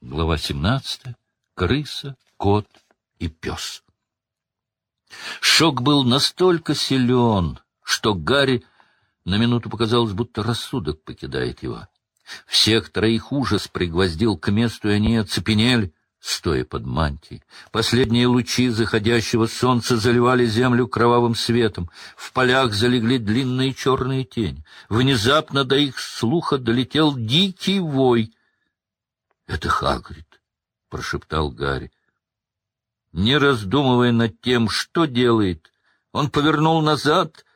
Глава 17. Крыса, кот и пес. Шок был настолько силен, что Гарри на минуту показалось, будто рассудок покидает его. Всех троих ужас пригвоздил к месту, и они оцепенели, стоя под мантией. Последние лучи заходящего солнца заливали землю кровавым светом. В полях залегли длинные черные тени. Внезапно до их слуха долетел дикий вой. — Это Хагрид, — прошептал Гарри. Не раздумывая над тем, что делает, он повернул назад,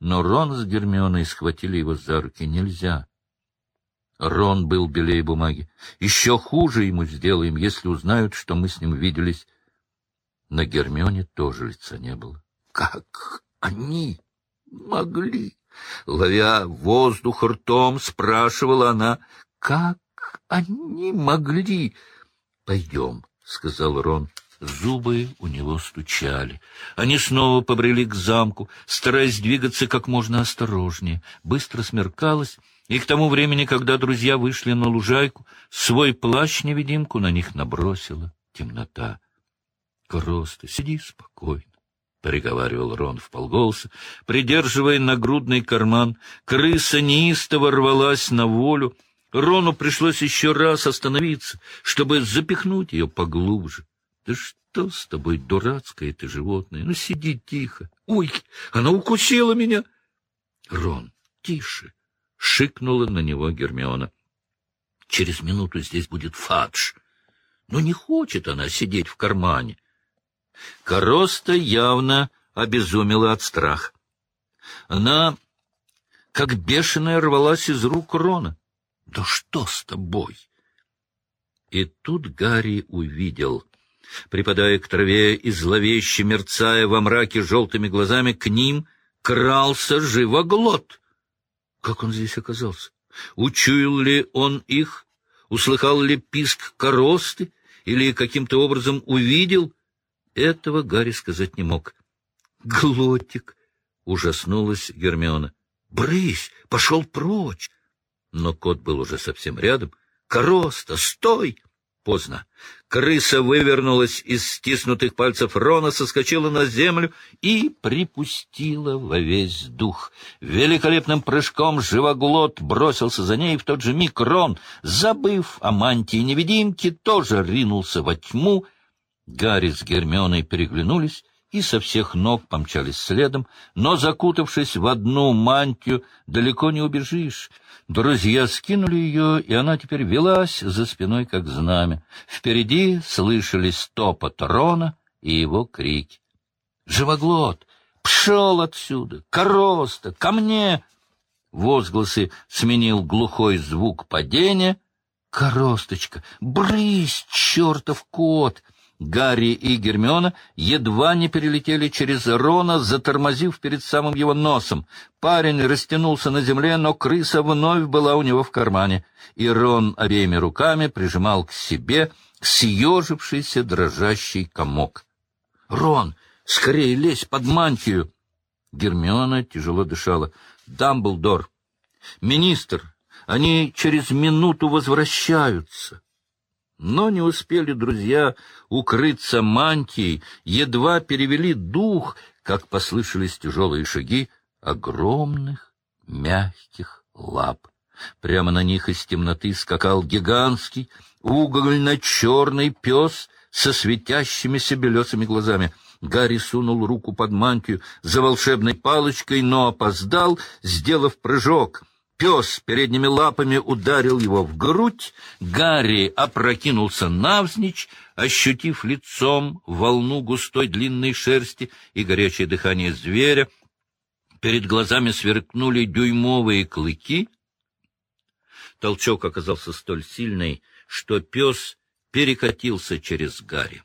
но Рон с Гермионой схватили его за руки. Нельзя. Рон был белее бумаги. Еще хуже ему сделаем, если узнают, что мы с ним виделись. На Гермионе тоже лица не было. Как они могли? Ловя воздух ртом, спрашивала она, как они могли? — Пойдем, — сказал Рон. Зубы у него стучали. Они снова побрели к замку, стараясь двигаться как можно осторожнее. Быстро смеркалось, и к тому времени, когда друзья вышли на лужайку, свой плащ-невидимку на них набросила темнота. — Кроста, сиди спокойно, — приговаривал Рон вполголоса, придерживая нагрудный карман. Крыса неистово рвалась на волю. Рону пришлось еще раз остановиться, чтобы запихнуть ее поглубже. — Да что с тобой, дурацкое ты животное? Ну, сиди тихо. Ой, она укусила меня! — Рон, тише! — шикнула на него Гермиона. Через минуту здесь будет фадж. Но не хочет она сидеть в кармане. Короста явно обезумела от страха. Она, как бешеная, рвалась из рук Рона. «Да что с тобой?» И тут Гарри увидел, припадая к траве и зловеще мерцая во мраке желтыми глазами, к ним крался живоглот. Как он здесь оказался? Учуял ли он их? Услыхал ли писк коросты? Или каким-то образом увидел? Этого Гарри сказать не мог. «Глотик!» — ужаснулась Гермиона. «Брысь! Пошел прочь!» Но кот был уже совсем рядом. «Короста, стой!» Поздно. Крыса вывернулась из стиснутых пальцев Рона, соскочила на землю и припустила во весь дух. Великолепным прыжком живоглот бросился за ней, в тот же миг Рон, забыв о мантии-невидимке, тоже ринулся во тьму. Гарри с Гермионой переглянулись и со всех ног помчались следом, но, закутавшись в одну мантию, далеко не убежишь. Друзья скинули ее, и она теперь велась за спиной, как знамя. Впереди слышались топот Рона и его крики. «Живоглот! Пшел отсюда! Короста! Ко мне!» Возгласы сменил глухой звук падения. «Коросточка! Брысь, чертов кот!» Гарри и Гермиона едва не перелетели через Рона, затормозив перед самым его носом. Парень растянулся на земле, но крыса вновь была у него в кармане, и Рон обеими руками прижимал к себе съежившийся дрожащий комок. — Рон, скорее лезь под мантию! Гермиона тяжело дышала. — Дамблдор! Министр! Они через минуту возвращаются! — но не успели друзья укрыться мантией, едва перевели дух, как послышались тяжелые шаги огромных мягких лап. Прямо на них из темноты скакал гигантский угольно-черный пес со светящимися белесыми глазами. Гарри сунул руку под мантию за волшебной палочкой, но опоздал, сделав прыжок — Пес передними лапами ударил его в грудь, Гарри опрокинулся навзничь, ощутив лицом волну густой длинной шерсти и горячее дыхание зверя. Перед глазами сверкнули дюймовые клыки. Толчок оказался столь сильный, что пес перекатился через Гарри.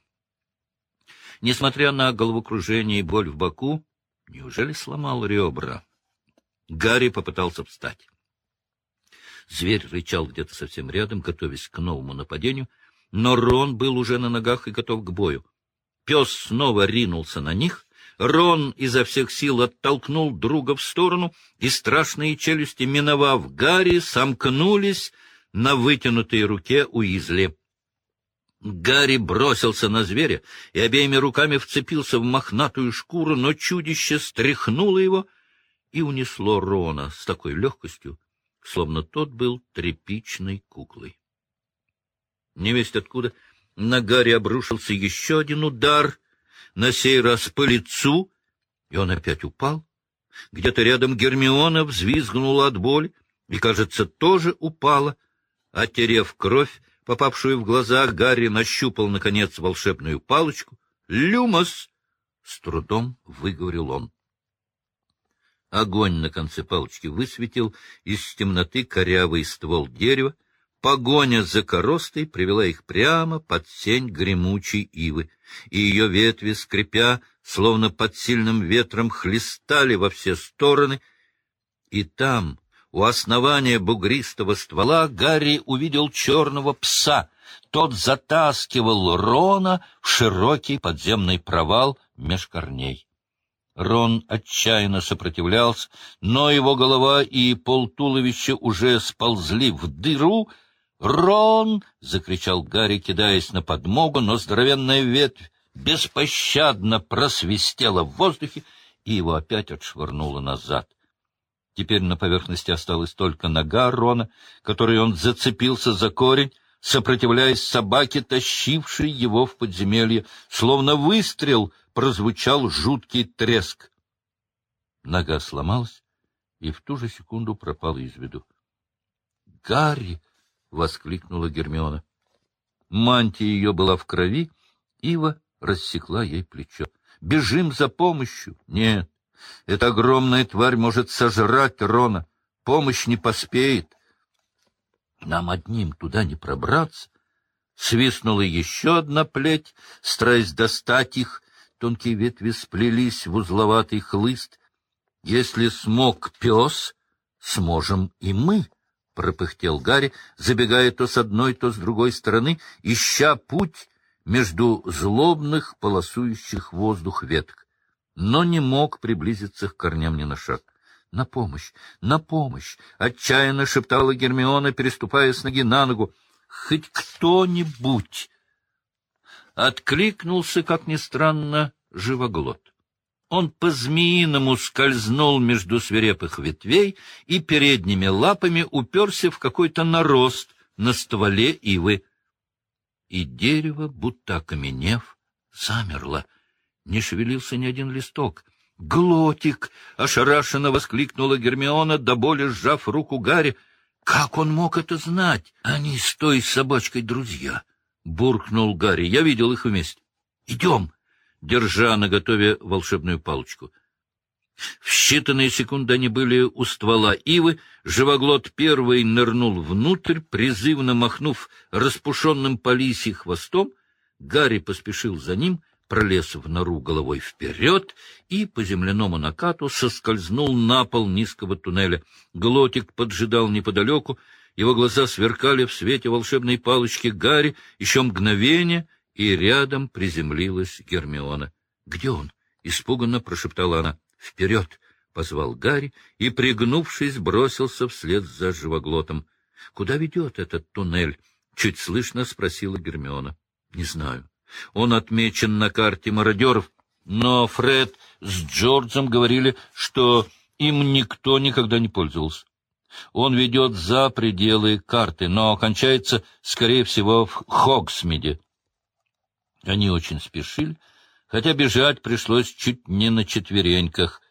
Несмотря на головокружение и боль в боку, неужели сломал ребра? Гарри попытался встать. Зверь рычал где-то совсем рядом, готовясь к новому нападению, но Рон был уже на ногах и готов к бою. Пес снова ринулся на них, Рон изо всех сил оттолкнул друга в сторону, и страшные челюсти, миновав Гарри, сомкнулись на вытянутой руке Уизли. Гарри бросился на зверя и обеими руками вцепился в мохнатую шкуру, но чудище стряхнуло его и унесло Рона с такой легкостью, словно тот был тряпичной куклой. Невесть откуда на Гарри обрушился еще один удар, на сей раз по лицу, и он опять упал. Где-то рядом Гермиона взвизгнула от боли и, кажется, тоже упала. Отерев кровь, попавшую в глаза, Гарри нащупал, наконец, волшебную палочку. «Люмос!» — с трудом выговорил он. Огонь на конце палочки высветил из темноты корявый ствол дерева. Погоня за коростой привела их прямо под сень гремучей ивы, и ее ветви, скрипя, словно под сильным ветром, хлестали во все стороны. И там, у основания бугристого ствола, Гарри увидел черного пса. Тот затаскивал Рона в широкий подземный провал меж корней. Рон отчаянно сопротивлялся, но его голова и полтуловища уже сползли в дыру. «Рон!» — закричал Гарри, кидаясь на подмогу, но здоровенная ветвь беспощадно просвистела в воздухе, и его опять отшвырнуло назад. Теперь на поверхности осталась только нога Рона, которой он зацепился за корень, сопротивляясь собаке, тащившей его в подземелье, словно выстрел — прозвучал жуткий треск. Нога сломалась и в ту же секунду пропала из виду. «Гарри!» — воскликнула Гермиона. Мантия ее была в крови, Ива рассекла ей плечо. «Бежим за помощью!» «Нет, эта огромная тварь может сожрать Рона. Помощь не поспеет. Нам одним туда не пробраться». Свистнула еще одна плеть, стараясь достать их, Тонкие ветви сплелись в узловатый хлыст. Если смог пес, сможем и мы, — пропыхтел Гарри, забегая то с одной, то с другой стороны, ища путь между злобных, полосующих воздух веток, но не мог приблизиться к корням ни на шаг. «На помощь! На помощь!» — отчаянно шептала Гермиона, переступая с ноги на ногу. «Хоть кто-нибудь!» Откликнулся, как ни странно, живоглот. Он по-змеиному скользнул между свирепых ветвей и передними лапами уперся в какой-то нарост на стволе ивы. И дерево, будто окаменев, замерло. Не шевелился ни один листок. «Глотик!» — ошарашенно воскликнула Гермиона, до боли сжав руку Гарри. «Как он мог это знать? Они с той собачкой друзья!» — буркнул Гарри. «Я видел их вместе. Идем!» держа наготове волшебную палочку. В считанные секунды они были у ствола ивы, живоглот первый нырнул внутрь, призывно махнув распушенным по лисьи хвостом, Гарри поспешил за ним, пролез в нору головой вперед и по земляному накату соскользнул на пол низкого туннеля. Глотик поджидал неподалеку, его глаза сверкали в свете волшебной палочки Гарри еще мгновение — и рядом приземлилась Гермиона. — Где он? — испуганно прошептала она. — Вперед! — позвал Гарри и, пригнувшись, бросился вслед за живоглотом. — Куда ведет этот туннель? — чуть слышно спросила Гермиона. — Не знаю. Он отмечен на карте мародеров, но Фред с Джорджем говорили, что им никто никогда не пользовался. Он ведет за пределы карты, но кончается, скорее всего, в Хогсмиде. Они очень спешили, хотя бежать пришлось чуть не на четвереньках.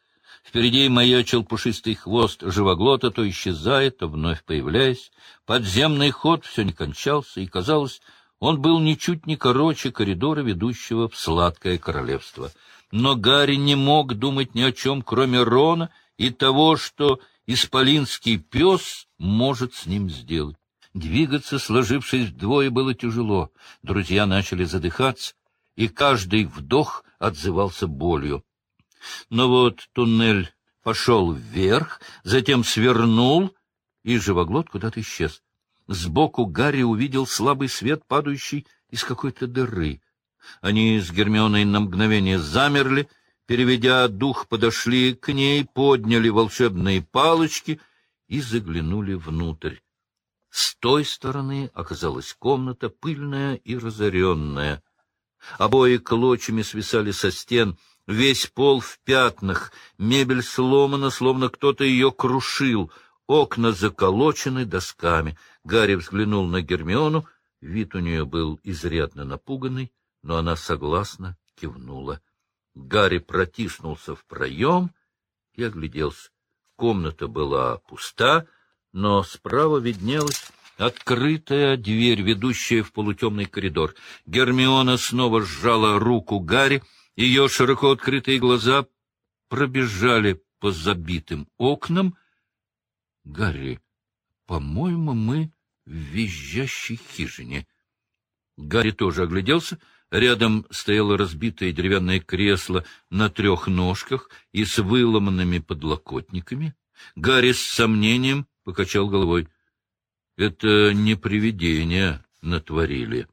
Впереди маячил пушистый хвост живоглота, то исчезая, то вновь появляясь. Подземный ход все не кончался, и, казалось, он был ничуть не короче коридора, ведущего в сладкое королевство. Но Гарри не мог думать ни о чем, кроме Рона и того, что исполинский пес может с ним сделать. Двигаться, сложившись вдвое, было тяжело. Друзья начали задыхаться, и каждый вдох отзывался болью. Но вот туннель пошел вверх, затем свернул, и живоглот куда-то исчез. Сбоку Гарри увидел слабый свет, падающий из какой-то дыры. Они с Гермионой на мгновение замерли, переведя дух, подошли к ней, подняли волшебные палочки и заглянули внутрь. С той стороны оказалась комната, пыльная и разоренная. Обои клочьями свисали со стен, весь пол в пятнах, мебель сломана, словно кто-то ее крушил, окна заколочены досками. Гарри взглянул на Гермиону, вид у нее был изрядно напуганный, но она согласно кивнула. Гарри протиснулся в проем и огляделся. Комната была пуста, но справа виднелась открытая дверь, ведущая в полутемный коридор. Гермиона снова сжала руку Гарри, ее широко открытые глаза пробежали по забитым окнам. — Гарри, по-моему, мы в визжащей хижине. Гарри тоже огляделся — Рядом стояло разбитое деревянное кресло на трех ножках и с выломанными подлокотниками. Гарри с сомнением покачал головой. — Это не привидения натворили.